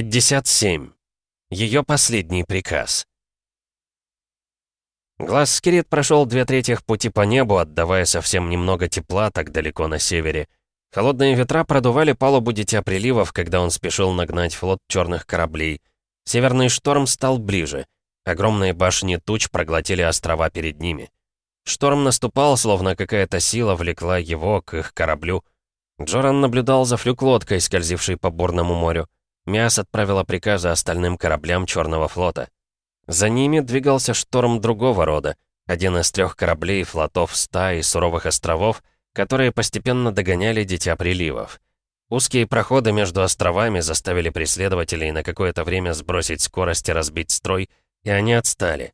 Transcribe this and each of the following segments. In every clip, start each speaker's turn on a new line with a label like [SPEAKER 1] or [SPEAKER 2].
[SPEAKER 1] 57. Ее последний приказ. Глаз Скирит прошел две трети пути по небу, отдавая совсем немного тепла так далеко на севере. Холодные ветра продували палубу Дитя Приливов, когда он спешил нагнать флот черных кораблей. Северный шторм стал ближе. Огромные башни туч проглотили острова перед ними. Шторм наступал, словно какая-то сила влекла его к их кораблю. Джоран наблюдал за флюк-лодкой, скользившей по бурному морю. Миас отправила приказы остальным кораблям Черного флота. За ними двигался шторм другого рода, один из трех кораблей флотов ста и суровых островов, которые постепенно догоняли Дитя Приливов. Узкие проходы между островами заставили преследователей на какое-то время сбросить скорость и разбить строй, и они отстали.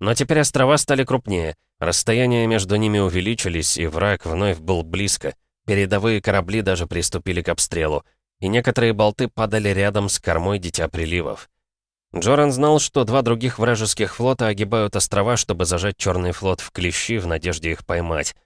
[SPEAKER 1] Но теперь острова стали крупнее, расстояния между ними увеличились, и враг вновь был близко. Передовые корабли даже приступили к обстрелу и некоторые болты падали рядом с кормой Дитя Приливов. Джоран знал, что два других вражеских флота огибают острова, чтобы зажать черный флот в клещи в надежде их поймать.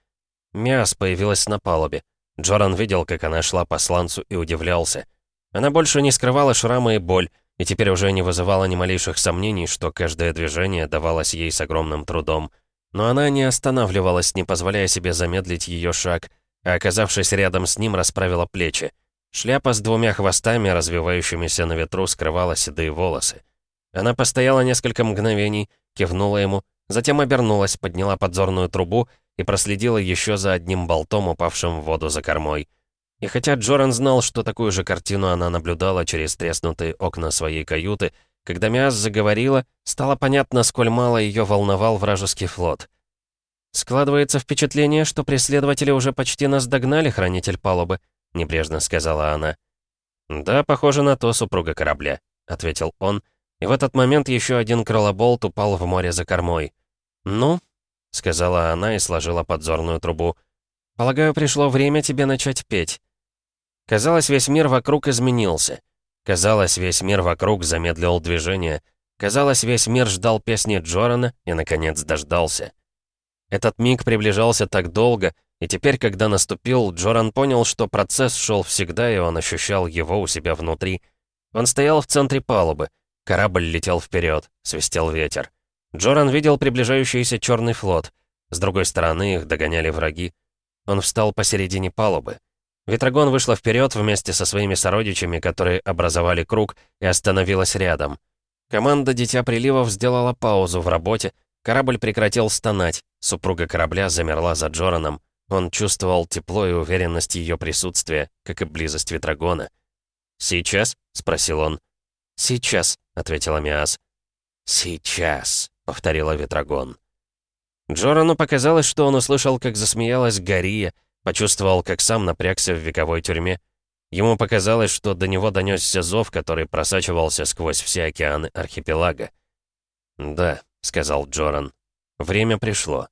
[SPEAKER 1] Миас появилась на палубе. Джоран видел, как она шла по сланцу и удивлялся. Она больше не скрывала шрамы и боль, и теперь уже не вызывала ни малейших сомнений, что каждое движение давалось ей с огромным трудом. Но она не останавливалась, не позволяя себе замедлить ее шаг, а оказавшись рядом с ним, расправила плечи. Шляпа с двумя хвостами, развивающимися на ветру, скрывала седые волосы. Она постояла несколько мгновений, кивнула ему, затем обернулась, подняла подзорную трубу и проследила еще за одним болтом, упавшим в воду за кормой. И хотя Джоран знал, что такую же картину она наблюдала через треснутые окна своей каюты, когда Миас заговорила, стало понятно, сколь мало ее волновал вражеский флот. «Складывается впечатление, что преследователи уже почти нас догнали, хранитель палубы», — небрежно сказала она. «Да, похоже на то, супруга корабля», — ответил он, и в этот момент еще один крылоболт упал в море за кормой. «Ну», — сказала она и сложила подзорную трубу, — «полагаю, пришло время тебе начать петь». Казалось, весь мир вокруг изменился. Казалось, весь мир вокруг замедлил движение. Казалось, весь мир ждал песни Джорана и, наконец, дождался. Этот миг приближался так долго, и теперь, когда наступил, Джоран понял, что процесс шел всегда, и он ощущал его у себя внутри. Он стоял в центре палубы. Корабль летел вперед, свистел ветер. Джоран видел приближающийся черный флот. С другой стороны их догоняли враги. Он встал посередине палубы. Ветрогон вышла вперед вместе со своими сородичами, которые образовали круг, и остановилась рядом. Команда «Дитя приливов» сделала паузу в работе, корабль прекратил стонать, супруга корабля замерла за Джораном. Он чувствовал тепло и уверенность ее присутствия, как и близость Ветрогона. «Сейчас?» — спросил он. «Сейчас», — ответила Миас. «Сейчас», — повторила Ветрогон. Джорану показалось, что он услышал, как засмеялась Гария, почувствовал, как сам напрягся в вековой тюрьме. Ему показалось, что до него донесся зов, который просачивался сквозь все океаны архипелага. «Да», — сказал Джоран, — «время пришло».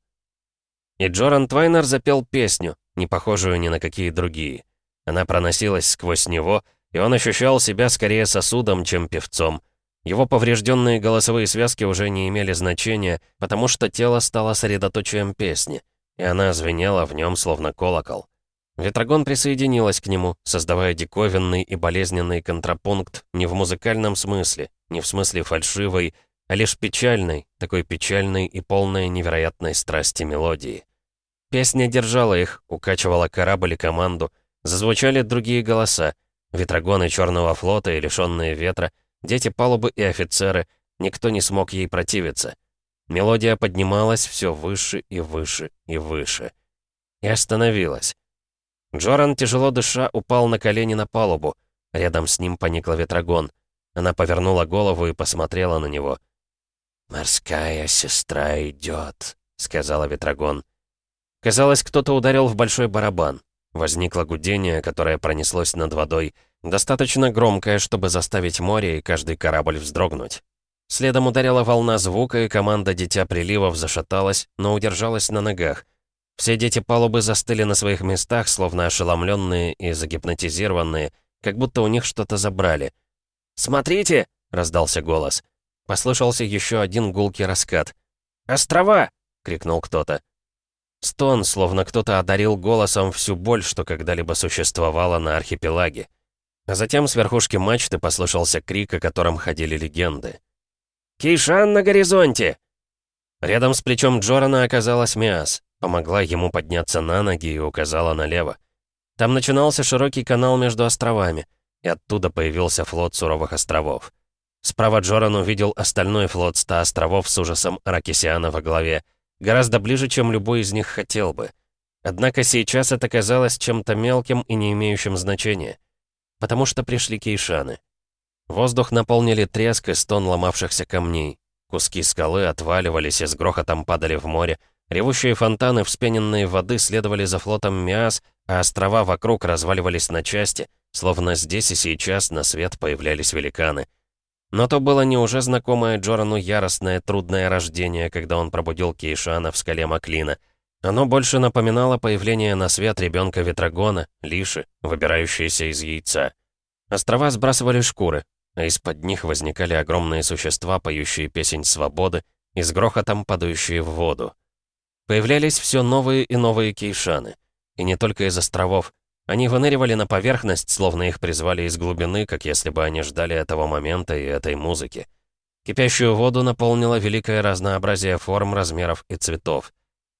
[SPEAKER 1] И Джоран Твайнер запел песню, не похожую ни на какие другие. Она проносилась сквозь него, и он ощущал себя скорее сосудом, чем певцом. Его поврежденные голосовые связки уже не имели значения, потому что тело стало средоточием песни, и она звенела в нем словно колокол. Ветрогон присоединилась к нему, создавая диковинный и болезненный контрапункт не в музыкальном смысле, не в смысле фальшивой, а лишь печальной, такой печальной и полной невероятной страсти мелодии. Песня держала их, укачивала корабль и команду. Зазвучали другие голоса. Ветрогоны черного флота и лишенные ветра, дети палубы и офицеры. Никто не смог ей противиться. Мелодия поднималась все выше и выше и выше. И остановилась. Джоран, тяжело дыша, упал на колени на палубу. Рядом с ним поникла ветрогон. Она повернула голову и посмотрела на него. «Морская сестра идет», — сказала ветрогон. Казалось, кто-то ударил в большой барабан. Возникло гудение, которое пронеслось над водой, достаточно громкое, чтобы заставить море и каждый корабль вздрогнуть. Следом ударила волна звука, и команда «Дитя приливов» зашаталась, но удержалась на ногах. Все дети палубы застыли на своих местах, словно ошеломленные и загипнотизированные, как будто у них что-то забрали. «Смотрите!» — раздался голос. Послышался еще один гулкий раскат. «Острова!» — крикнул кто-то. Стон, словно кто-то одарил голосом всю боль, что когда-либо существовала на архипелаге. А затем с верхушки мачты послышался крик, о котором ходили легенды. «Кейшан на горизонте!» Рядом с плечом Джорана оказалась Миас, помогла ему подняться на ноги и указала налево. Там начинался широкий канал между островами, и оттуда появился флот Суровых островов. Справа Джоран увидел остальной флот ста островов с ужасом Аракисиана во главе — Гораздо ближе, чем любой из них хотел бы. Однако сейчас это казалось чем-то мелким и не имеющим значения. Потому что пришли кейшаны. Воздух наполнили треск и стон ломавшихся камней. Куски скалы отваливались и с грохотом падали в море. Ревущие фонтаны вспененной воды следовали за флотом Миас, а острова вокруг разваливались на части, словно здесь и сейчас на свет появлялись великаны. Но то было не уже знакомое Джорану яростное трудное рождение, когда он пробудил Кейшана в скале Маклина. Оно больше напоминало появление на свет ребенка Ветрогона, Лиши, выбирающейся из яйца. Острова сбрасывали шкуры, а из-под них возникали огромные существа, поющие песнь свободы и с грохотом падающие в воду. Появлялись все новые и новые кейшаны. И не только из островов, они выныривали на поверхность, словно их призвали из глубины, как если бы они ждали этого момента и этой музыки. Кипящую воду наполнило великое разнообразие форм, размеров и цветов.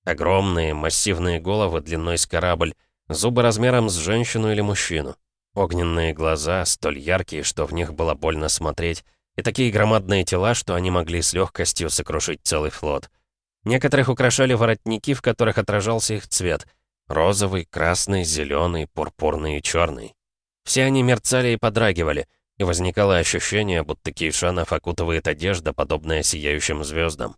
[SPEAKER 1] Огромные, массивные головы длиной с корабль, зубы размером с женщину или мужчину. Огненные глаза, столь яркие, что в них было больно смотреть, и такие громадные тела, что они могли с легкостью сокрушить целый флот. Некоторых украшали воротники, в которых отражался их цвет — Розовый, красный, зеленый, пурпурный и черный. Все они мерцали и подрагивали, и возникало ощущение, будто Кейшанов окутывает одежда, подобная сияющим звездам.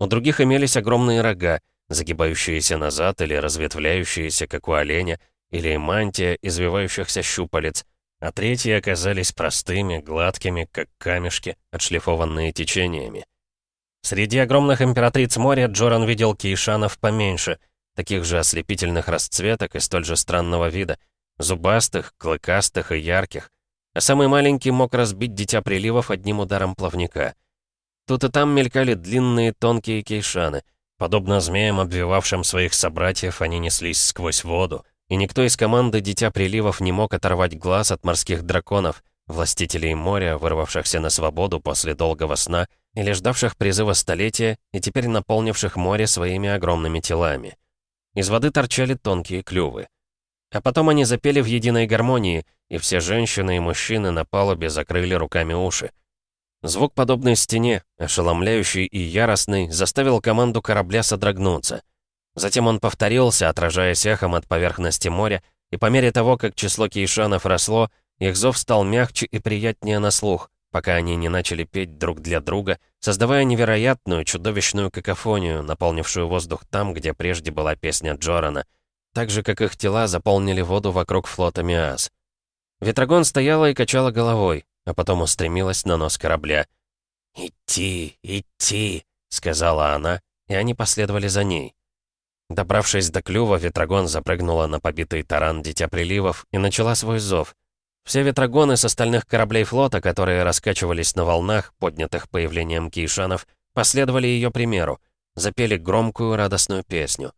[SPEAKER 1] У других имелись огромные рога, загибающиеся назад или разветвляющиеся, как у оленя, или мантия извивающихся щупалец, а третьи оказались простыми, гладкими, как камешки, отшлифованные течениями. Среди огромных императриц моря Джоран видел кейшанов поменьше — таких же ослепительных расцветок и столь же странного вида, зубастых, клыкастых и ярких. А самый маленький мог разбить дитя приливов одним ударом плавника. Тут и там мелькали длинные тонкие кейшаны. Подобно змеям, обвивавшим своих собратьев, они неслись сквозь воду. И никто из команды Дитя Приливов не мог оторвать глаз от морских драконов, властителей моря, вырвавшихся на свободу после долгого сна или ждавших призыва столетия и теперь наполнивших море своими огромными телами. Из воды торчали тонкие клювы. А потом они запели в единой гармонии, и все женщины и мужчины на палубе закрыли руками уши. Звук, подобный стене, ошеломляющий и яростный, заставил команду корабля содрогнуться. Затем он повторился, отражаясь эхом от поверхности моря, и по мере того, как число кейшанов росло, их зов стал мягче и приятнее на слух, пока они не начали петь друг для друга, создавая невероятную, чудовищную какофонию, наполнившую воздух там, где прежде была песня Джорана, так же, как их тела заполнили воду вокруг флота Миас. Ветрогон стояла и качала головой, а потом устремилась на нос корабля. «Идти, идти!» — сказала она, и они последовали за ней. Добравшись до клюва, Ветрогон запрыгнула на побитый таран Дитя Приливов и начала свой зов — все ветрогоны с остальных кораблей флота, которые раскачивались на волнах, поднятых появлением кейшанов, последовали ее примеру, запели громкую радостную песню.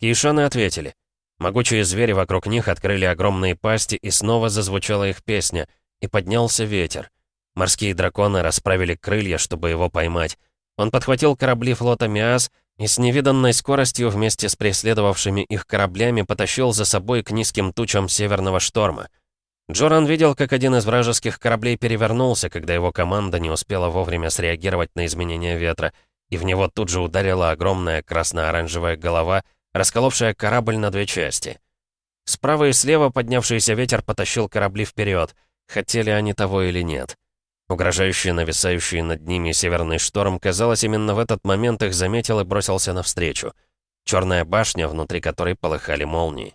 [SPEAKER 1] Кейшаны ответили. Могучие звери вокруг них открыли огромные пасти, и снова зазвучала их песня, и поднялся ветер. Морские драконы расправили крылья, чтобы его поймать. Он подхватил корабли флота «Миас», и с невиданной скоростью вместе с преследовавшими их кораблями потащил за собой к низким тучам северного шторма — Джоран видел, как один из вражеских кораблей перевернулся, когда его команда не успела вовремя среагировать на изменение ветра, и в него тут же ударила огромная красно-оранжевая голова, расколовшая корабль на две части. Справа и слева поднявшийся ветер потащил корабли вперед, хотели они того или нет. Угрожающий нависающий над ними северный шторм, казалось, именно в этот момент их заметил и бросился навстречу. Черная башня, внутри которой полыхали молнии.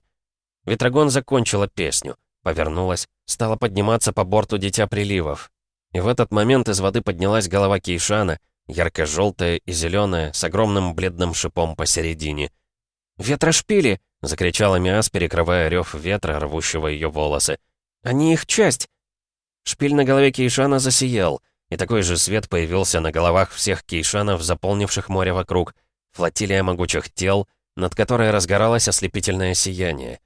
[SPEAKER 1] Ветрогон закончила песню — повернулась, стала подниматься по борту Дитя Приливов. И в этот момент из воды поднялась голова Кейшана, ярко-желтая и зеленая, с огромным бледным шипом посередине. «Ветрошпили!» — закричала Миас, перекрывая рев ветра, рвущего ее волосы. «Они их часть!» Шпиль на голове Кейшана засиял, и такой же свет появился на головах всех кейшанов, заполнивших море вокруг, флотилия могучих тел, над которой разгоралось ослепительное сияние.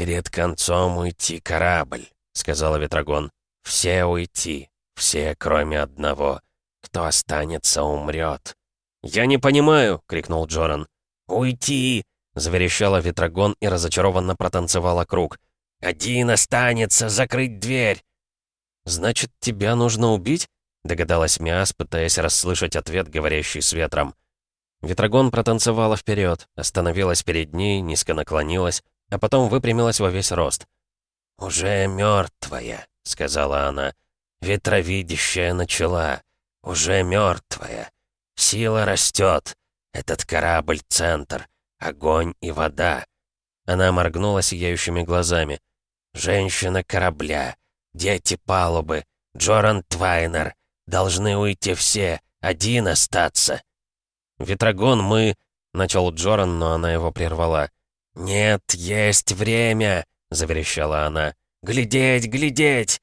[SPEAKER 1] «Перед концом уйти корабль», — сказала Ветрогон. «Все уйти, все, кроме одного. Кто останется, умрет». «Я не понимаю!» — крикнул Джоран. «Уйти!» — заверещала Ветрогон и разочарованно протанцевала круг. «Один останется! Закрыть дверь!» «Значит, тебя нужно убить?» — догадалась Миас, пытаясь расслышать ответ, говорящий с ветром. Ветрогон протанцевала вперед, остановилась перед ней, низко наклонилась, а потом выпрямилась во весь рост. «Уже мертвая», — сказала она. «Ветровидящая начала. Уже мертвая. Сила растет. Этот корабль — центр. Огонь и вода». Она моргнула сияющими глазами. «Женщина корабля. Дети палубы. Джоран Твайнер. Должны уйти все. Один остаться». «Ветрогон, мы...» — начал Джоран, но она его прервала. «Нет, есть время!» — заверещала она. «Глядеть, глядеть!»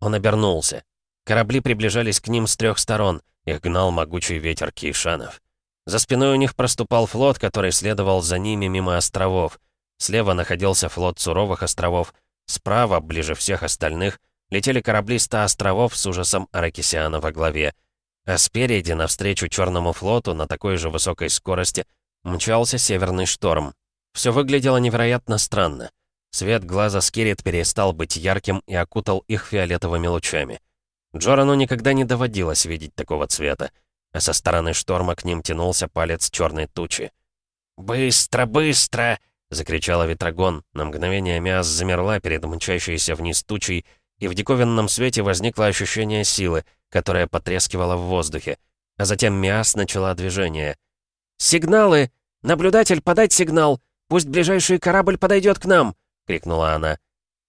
[SPEAKER 1] Он обернулся. Корабли приближались к ним с трех сторон. Их гнал могучий ветер Кейшанов. За спиной у них проступал флот, который следовал за ними мимо островов. Слева находился флот суровых островов. Справа, ближе всех остальных, летели корабли ста островов с ужасом Аракисиана во главе. А спереди, навстречу Черному флоту, на такой же высокой скорости, мчался Северный шторм. Все выглядело невероятно странно. Свет глаза Скирит перестал быть ярким и окутал их фиолетовыми лучами. Джорану никогда не доводилось видеть такого цвета, а со стороны шторма к ним тянулся палец черной тучи. «Быстро, быстро!» — закричала Ветрогон. На мгновение Миас замерла перед мчащейся вниз тучей, и в диковинном свете возникло ощущение силы, которая потрескивала в воздухе. А затем Миас начала движение. «Сигналы! Наблюдатель, подать сигнал!» Пусть ближайший корабль подойдет к нам!» — крикнула она.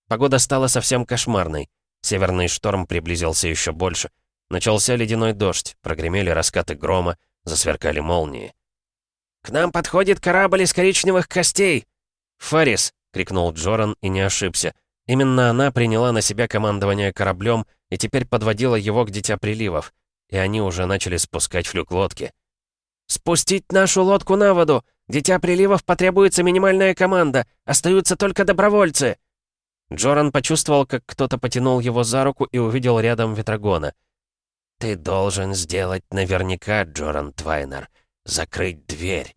[SPEAKER 1] Погода стала совсем кошмарной. Северный шторм приблизился еще больше. Начался ледяной дождь, прогремели раскаты грома, засверкали молнии. «К нам подходит корабль из коричневых костей!» «Фарис!» — крикнул Джоран и не ошибся. Именно она приняла на себя командование кораблем и теперь подводила его к Дитя Приливов. И они уже начали спускать флюк лодки. «Спустить нашу лодку на воду! Дитя приливов потребуется минимальная команда. Остаются только добровольцы!» Джоран почувствовал, как кто-то потянул его за руку и увидел рядом Ветрогона. «Ты должен сделать наверняка, Джоран Твайнер. Закрыть дверь».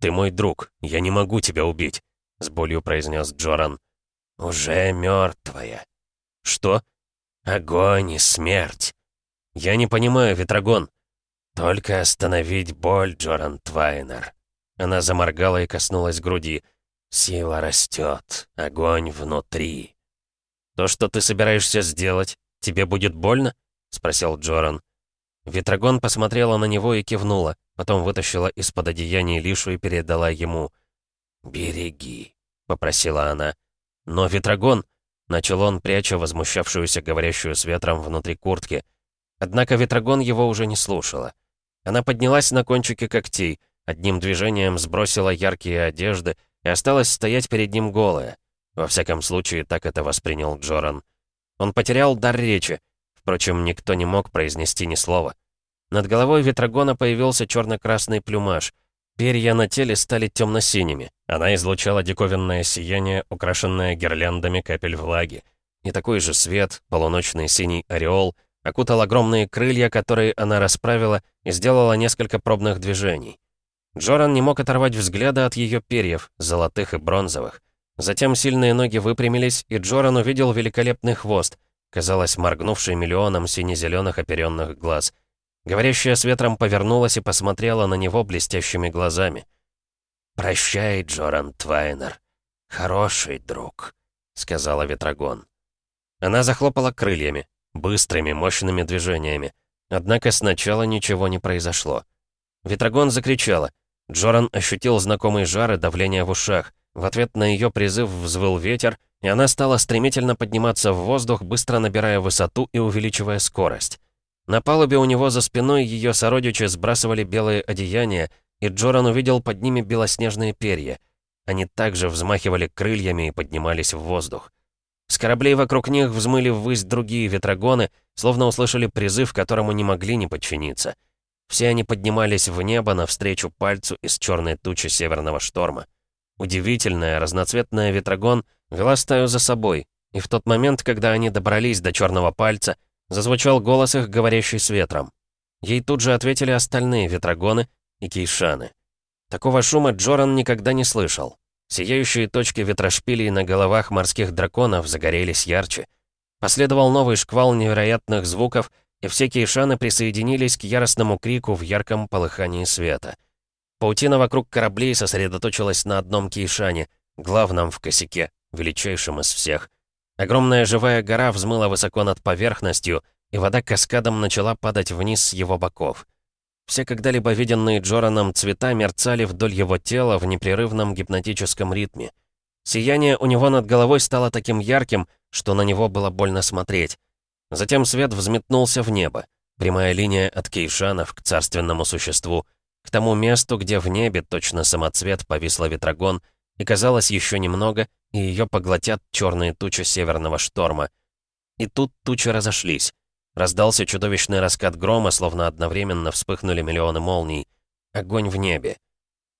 [SPEAKER 1] «Ты мой друг. Я не могу тебя убить», — с болью произнес Джоран. «Уже мертвая». «Что?» «Огонь и смерть». «Я не понимаю, Ветрогон». «Только остановить боль, Джоран Твайнер». Она заморгала и коснулась груди. «Сила растет. Огонь внутри». «То, что ты собираешься сделать, тебе будет больно?» — спросил Джоран. Ветрогон посмотрела на него и кивнула, потом вытащила из-под одеяния Лишу и передала ему. «Береги», — попросила она. «Но Ветрогон...» — начал он, пряча возмущавшуюся говорящую с ветром внутри куртки. Однако Ветрогон его уже не слушала. Она поднялась на кончике когтей — Одним движением сбросила яркие одежды и осталась стоять перед ним голая. Во всяком случае, так это воспринял Джоран. Он потерял дар речи. Впрочем, никто не мог произнести ни слова. Над головой Ветрогона появился черно-красный плюмаж. Перья на теле стали темно-синими. Она излучала диковинное сияние, украшенное гирляндами капель влаги. И такой же свет, полуночный синий ореол, окутал огромные крылья, которые она расправила и сделала несколько пробных движений. Джоран не мог оторвать взгляда от ее перьев, золотых и бронзовых. Затем сильные ноги выпрямились, и Джоран увидел великолепный хвост, казалось, моргнувший миллионом сине-зеленых оперенных глаз. Говорящая с ветром повернулась и посмотрела на него блестящими глазами. «Прощай, Джоран Твайнер, хороший друг», — сказала Ветрогон. Она захлопала крыльями, быстрыми, мощными движениями. Однако сначала ничего не произошло. Ветрогон закричала — Джоран ощутил знакомый жар и давление в ушах. В ответ на ее призыв взвыл ветер, и она стала стремительно подниматься в воздух, быстро набирая высоту и увеличивая скорость. На палубе у него за спиной ее сородичи сбрасывали белые одеяния, и Джоран увидел под ними белоснежные перья. Они также взмахивали крыльями и поднимались в воздух. С кораблей вокруг них взмыли ввысь другие ветрогоны, словно услышали призыв, которому не могли не подчиниться — все они поднимались в небо навстречу пальцу из черной тучи северного шторма. Удивительная разноцветная ветрогон вела стаю за собой, и в тот момент, когда они добрались до черного пальца, зазвучал голос их, говорящий с ветром. Ей тут же ответили остальные ветрогоны и кейшаны. Такого шума Джоран никогда не слышал. Сияющие точки ветрошпилей на головах морских драконов загорелись ярче. Последовал новый шквал невероятных звуков — и все кейшаны присоединились к яростному крику в ярком полыхании света. Паутина вокруг кораблей сосредоточилась на одном кейшане, главном в косяке, величайшем из всех. Огромная живая гора взмыла высоко над поверхностью, и вода каскадом начала падать вниз с его боков. Все когда-либо виденные Джораном цвета мерцали вдоль его тела в непрерывном гипнотическом ритме. Сияние у него над головой стало таким ярким, что на него было больно смотреть. Затем свет взметнулся в небо. Прямая линия от кейшанов к царственному существу, к тому месту, где в небе точно самоцвет повисла ветрогон, и казалось еще немного, и ее поглотят черные тучи северного шторма. И тут тучи разошлись. Раздался чудовищный раскат грома, словно одновременно вспыхнули миллионы молний. Огонь в небе.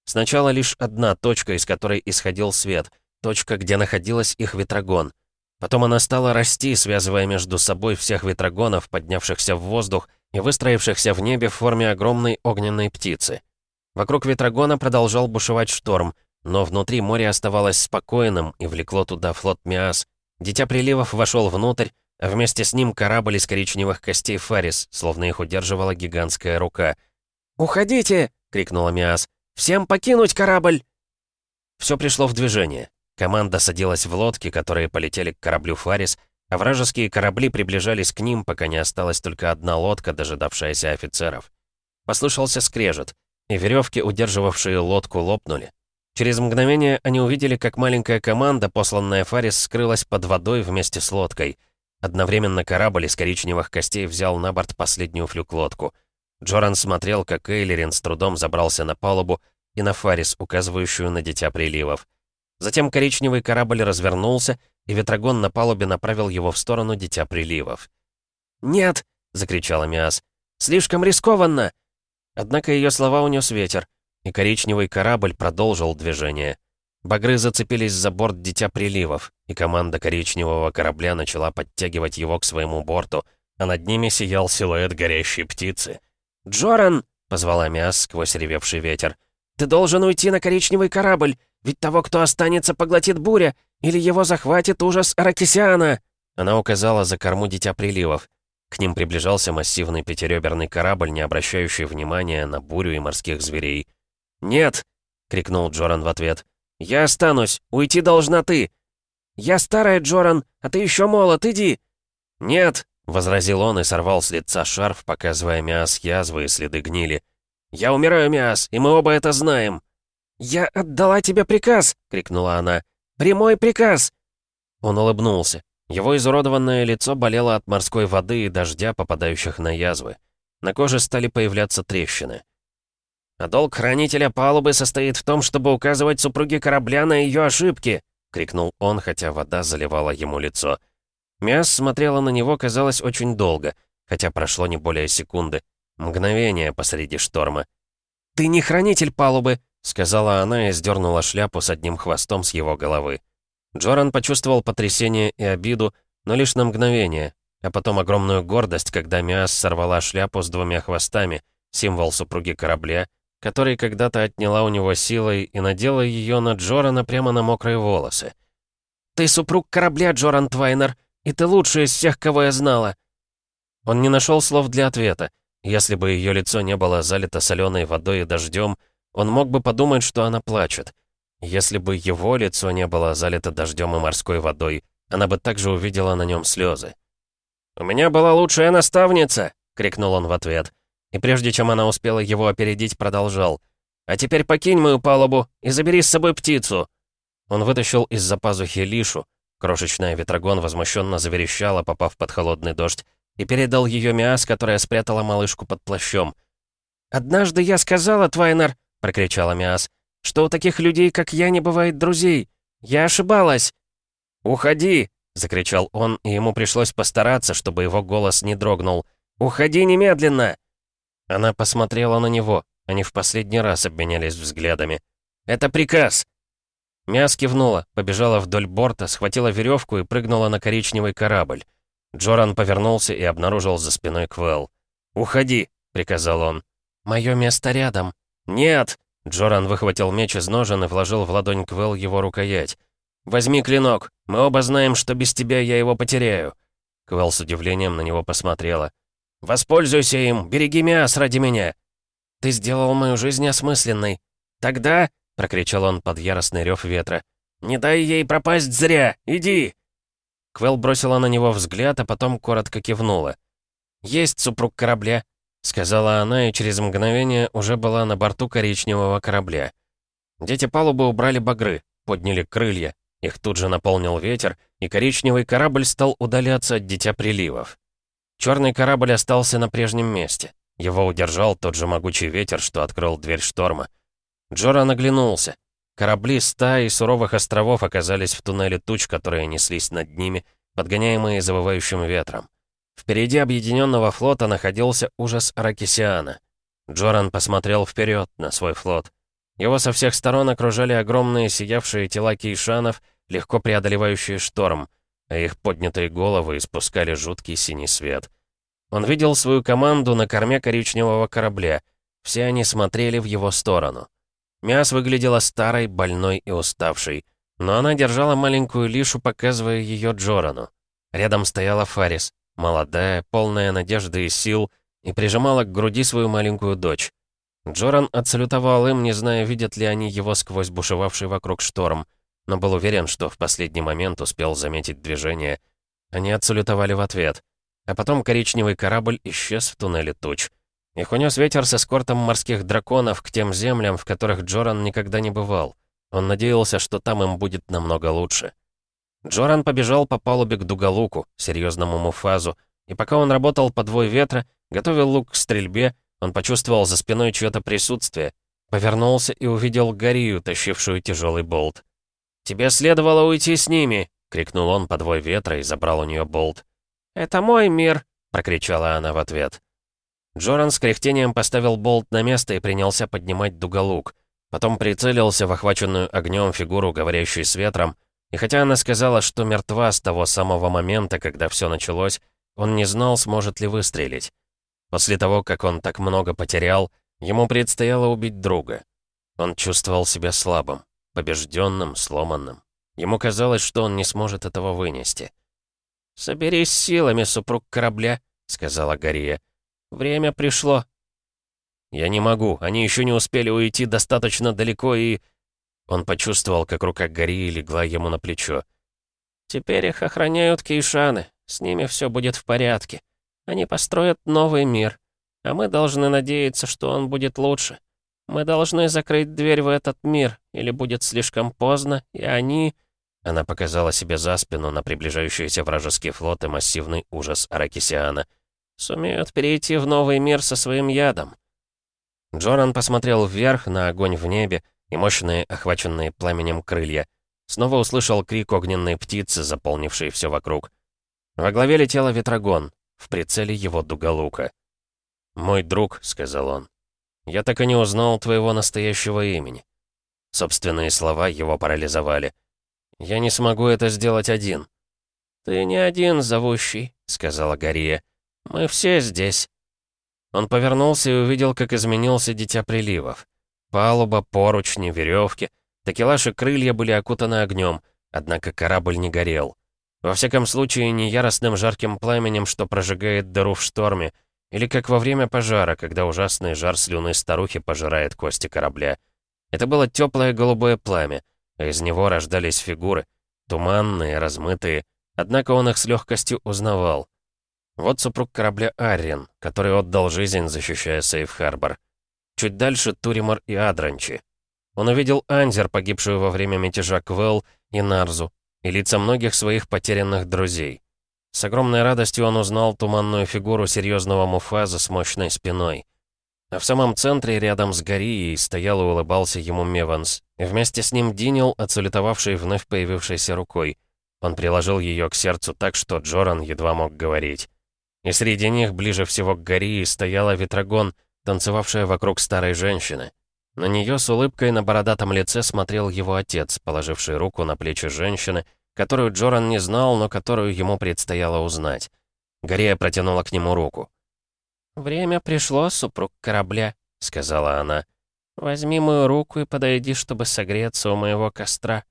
[SPEAKER 1] Сначала лишь одна точка, из которой исходил свет, точка, где находилась их ветрогон. Потом она стала расти, связывая между собой всех ветрогонов, поднявшихся в воздух и выстроившихся в небе в форме огромной огненной птицы. Вокруг ветрогона продолжал бушевать шторм, но внутри море оставалось спокойным и влекло туда флот Миас. Дитя приливов вошел внутрь, а вместе с ним корабль из коричневых костей Фарис, словно их удерживала гигантская рука. «Уходите!» — крикнула Миас. «Всем покинуть корабль!» Все пришло в движение команда садилась в лодки, которые полетели к кораблю «Фарис», а вражеские корабли приближались к ним, пока не осталась только одна лодка, дожидавшаяся офицеров. Послышался скрежет, и веревки, удерживавшие лодку, лопнули. Через мгновение они увидели, как маленькая команда, посланная Фарис, скрылась под водой вместе с лодкой. Одновременно корабль из коричневых костей взял на борт последнюю флюк-лодку. Джоран смотрел, как Эйлерин с трудом забрался на палубу и на Фарис, указывающую на Дитя Приливов. Затем коричневый корабль развернулся, и ветрогон на палубе направил его в сторону Дитя Приливов. «Нет!» — закричала Миас. «Слишком рискованно!» Однако ее слова унес ветер, и коричневый корабль продолжил движение. Багры зацепились за борт Дитя Приливов, и команда коричневого корабля начала подтягивать его к своему борту, а над ними сиял силуэт горящей птицы. «Джоран!» — позвала Миас сквозь ревевший ветер. «Ты должен уйти на коричневый корабль! Ведь того, кто останется, поглотит буря, или его захватит ужас Аракисиана!» Она указала за корму Дитя Приливов. К ним приближался массивный пятиреберный корабль, не обращающий внимания на бурю и морских зверей. «Нет!» — крикнул Джоран в ответ. «Я останусь! Уйти должна ты!» «Я старая, Джоран, а ты еще молод, иди!» «Нет!» — возразил он и сорвал с лица шарф, показывая Миас язвы и следы гнили. «Я умираю, мяс, и мы оба это знаем!» «Я отдала тебе приказ!» — крикнула она. «Прямой приказ!» Он улыбнулся. Его изуродованное лицо болело от морской воды и дождя, попадающих на язвы. На коже стали появляться трещины. «А долг хранителя палубы состоит в том, чтобы указывать супруге корабля на ее ошибки!» — крикнул он, хотя вода заливала ему лицо. Мяс смотрела на него, казалось, очень долго, хотя прошло не более секунды. Мгновение посреди шторма. «Ты не хранитель палубы!» сказала она и сдернула шляпу с одним хвостом с его головы. Джоран почувствовал потрясение и обиду, но лишь на мгновение, а потом огромную гордость, когда Миас сорвала шляпу с двумя хвостами, символ супруги корабля, который когда-то отняла у него силой и надела ее на Джорана прямо на мокрые волосы. «Ты супруг корабля, Джоран Твайнер, и ты лучший из всех, кого я знала!» Он не нашел слов для ответа. Если бы ее лицо не было залито соленой водой и дождем, он мог бы подумать, что она плачет. Если бы его лицо не было залито дождем и морской водой, она бы также увидела на нем слезы. «У меня была лучшая наставница!» — крикнул он в ответ. И прежде чем она успела его опередить, продолжал. «А теперь покинь мою палубу и забери с собой птицу!» Он вытащил из-за пазухи лишу. Крошечная ветрогон возмущенно заверещала, попав под холодный дождь, и передал ее Миас, которая спрятала малышку под плащом. «Однажды я сказала, Твайнер, — Прокричал Миас. «Что у таких людей, как я, не бывает друзей? Я ошибалась!» «Уходи!» — закричал он, и ему пришлось постараться, чтобы его голос не дрогнул. «Уходи немедленно!» Она посмотрела на него. Они в последний раз обменялись взглядами. «Это приказ!» Мяс кивнула, побежала вдоль борта, схватила веревку и прыгнула на коричневый корабль. Джоран повернулся и обнаружил за спиной Квелл. «Уходи!» — приказал он. «Мое место рядом», «Нет!» — Джоран выхватил меч из ножен и вложил в ладонь Квел его рукоять. «Возьми клинок! Мы оба знаем, что без тебя я его потеряю!» Квел с удивлением на него посмотрела. «Воспользуйся им! Береги Миас ради меня!» «Ты сделал мою жизнь осмысленной!» «Тогда...» — прокричал он под яростный рев ветра. «Не дай ей пропасть зря! Иди!» Квел бросила на него взгляд, а потом коротко кивнула. «Есть супруг корабля!» — сказала она, и через мгновение уже была на борту коричневого корабля. Дети палубы убрали багры, подняли крылья, их тут же наполнил ветер, и коричневый корабль стал удаляться от дитя приливов. Черный корабль остался на прежнем месте. Его удержал тот же могучий ветер, что открыл дверь шторма. Джора наглянулся. Корабли ста и суровых островов оказались в туннеле туч, которые неслись над ними, подгоняемые завывающим ветром. Впереди объединенного флота находился ужас Аракисиана. Джоран посмотрел вперед на свой флот. Его со всех сторон окружали огромные сиявшие тела кейшанов, легко преодолевающие шторм, а их поднятые головы испускали жуткий синий свет. Он видел свою команду на корме коричневого корабля. Все они смотрели в его сторону. Миас выглядела старой, больной и уставшей, но она держала маленькую лишу, показывая ее Джорану. Рядом стояла Фарис, молодая, полная надежды и сил, и прижимала к груди свою маленькую дочь. Джоран отсалютовал им, не зная, видят ли они его сквозь бушевавший вокруг шторм, но был уверен, что в последний момент успел заметить движение. Они отсалютовали в ответ. А потом коричневый корабль исчез в туннеле туч. Их унес ветер с эскортом морских драконов к тем землям, в которых Джоран никогда не бывал. Он надеялся, что там им будет намного лучше. Джоран побежал по палубе к Дугалуку, серьезному муфазу, и пока он работал по двое ветра, готовил лук к стрельбе, он почувствовал за спиной чье-то присутствие, повернулся и увидел Гарию, тащившую тяжелый болт. «Тебе следовало уйти с ними!» — крикнул он по двое ветра и забрал у нее болт. «Это мой мир!» — прокричала она в ответ. Джоран с кряхтением поставил болт на место и принялся поднимать Дугалук. Потом прицелился в охваченную огнем фигуру, говорящую с ветром, и хотя она сказала, что мертва с того самого момента, когда все началось, он не знал, сможет ли выстрелить. После того, как он так много потерял, ему предстояло убить друга. Он чувствовал себя слабым, побежденным, сломанным. Ему казалось, что он не сможет этого вынести. «Соберись силами, супруг корабля», — сказала Гория. «Время пришло». «Я не могу, они еще не успели уйти достаточно далеко и...» Он почувствовал, как рука Гори легла ему на плечо. «Теперь их охраняют кейшаны. С ними все будет в порядке. Они построят новый мир. А мы должны надеяться, что он будет лучше. Мы должны закрыть дверь в этот мир, или будет слишком поздно, и они...» Она показала себе за спину на приближающийся вражеский флот и массивный ужас Аракисиана. «Сумеют перейти в новый мир со своим ядом». Джоран посмотрел вверх на огонь в небе, и мощные, охваченные пламенем крылья. Снова услышал крик огненной птицы, заполнившей все вокруг. Во главе летела ветрогон, в прицеле его дуголука. «Мой друг», — сказал он, — «я так и не узнал твоего настоящего имени». Собственные слова его парализовали. «Я не смогу это сделать один». «Ты не один, зовущий», — сказала Гория. «Мы все здесь». Он повернулся и увидел, как изменился Дитя Приливов. Палуба, поручни, веревки, такелаж и крылья были окутаны огнем, однако корабль не горел. Во всяком случае, не яростным жарким пламенем, что прожигает дыру в шторме, или как во время пожара, когда ужасный жар слюны старухи пожирает кости корабля. Это было теплое голубое пламя, а из него рождались фигуры, туманные, размытые, однако он их с легкостью узнавал. Вот супруг корабля Аррин, который отдал жизнь, защищая Сейф-Харбор. Чуть дальше Туримар и Адранчи. Он увидел Анзер, погибшую во время мятежа Квелл, и Нарзу, и лица многих своих потерянных друзей. С огромной радостью он узнал туманную фигуру серьезного Муфаза с мощной спиной. А в самом центре, рядом с Горией, стоял и улыбался ему Меванс, и вместе с ним Динил, отсулетовавший вновь появившейся рукой. Он приложил ее к сердцу так, что Джоран едва мог говорить. И среди них, ближе всего к Гории, стояла Ветрогон — танцевавшая вокруг старой женщины. На нее с улыбкой на бородатом лице смотрел его отец, положивший руку на плечи женщины, которую Джоран не знал, но которую ему предстояло узнать. Горея протянула к нему руку. «Время пришло, супруг корабля», — сказала она. «Возьми мою руку и подойди, чтобы согреться у моего костра».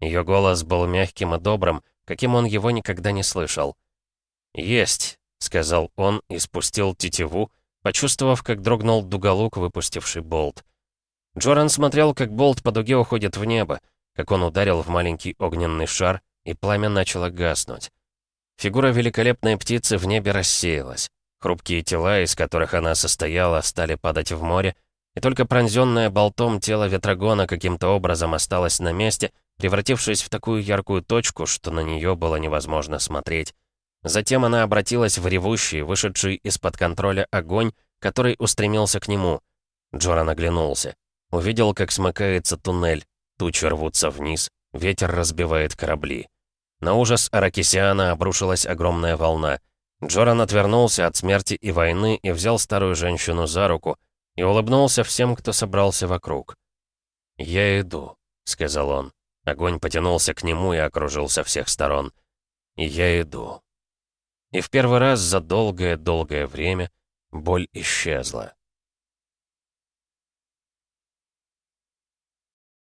[SPEAKER 1] Ее голос был мягким и добрым, каким он его никогда не слышал. «Есть», — сказал он и спустил тетиву, почувствовав, как дрогнул дуголук, выпустивший болт. Джоран смотрел, как болт по дуге уходит в небо, как он ударил в маленький огненный шар, и пламя начало гаснуть. Фигура великолепной птицы в небе рассеялась. Хрупкие тела, из которых она состояла, стали падать в море, и только пронзенное болтом тело Ветрогона каким-то образом осталось на месте, превратившись в такую яркую точку, что на нее было невозможно смотреть. Затем она обратилась в ревущий, вышедший из-под контроля огонь, который устремился к нему. Джоран оглянулся. Увидел, как смыкается туннель, тучи рвутся вниз, ветер разбивает корабли. На ужас Аракисиана обрушилась огромная волна. Джоран отвернулся от смерти и войны и взял старую женщину за руку и улыбнулся всем, кто собрался вокруг. «Я иду», — сказал он. Огонь потянулся к нему и окружил со всех сторон. «Я иду». И в первый раз за долгое-долгое время боль исчезла.